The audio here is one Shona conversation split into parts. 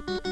Thank you.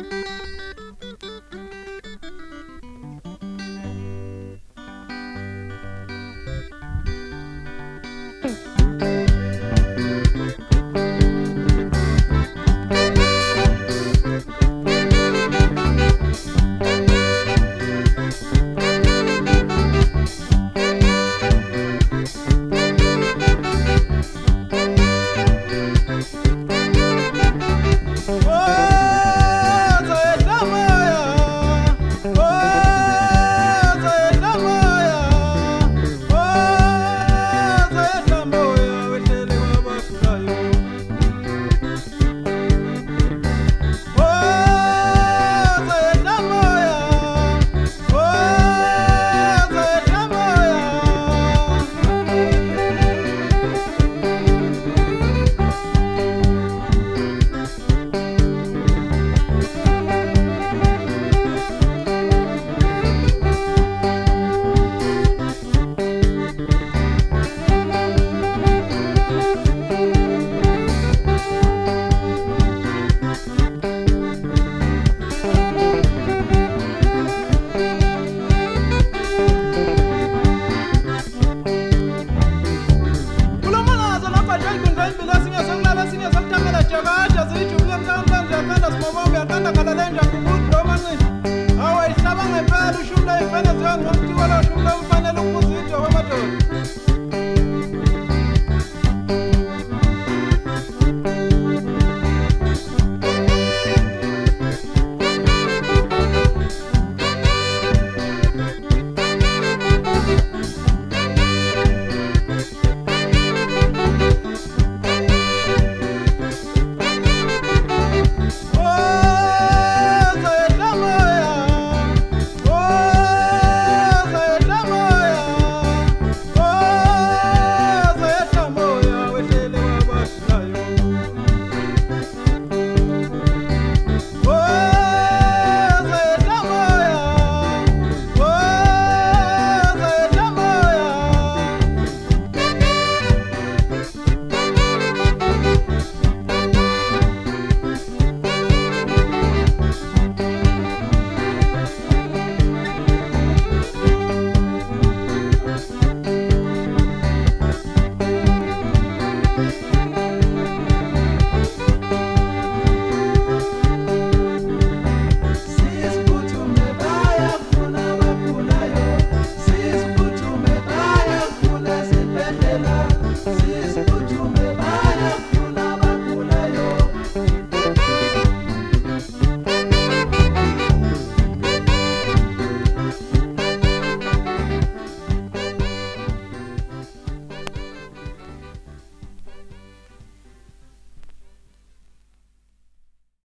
ngayibhinqa imbila sinye sonqala sinye sokuthamela jakaja ziyijubule mhlawumhlanje yakhanda simobomba yaqandagala lenjangubudlo omancini awayihlaba ngempela ushumla ifene ziyangqa umthiwalo ushumla umthi